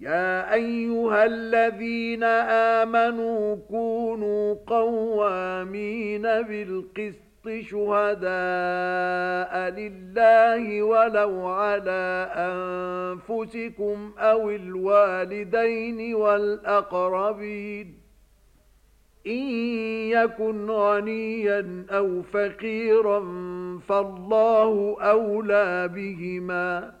يا أيها الذين آمنوا كونوا قوامين بالقسط شهداء لله ولو على أنفسكم أو الوالدين والأقربين إن يكن غنيا أو فقيرا فالله أولى بهما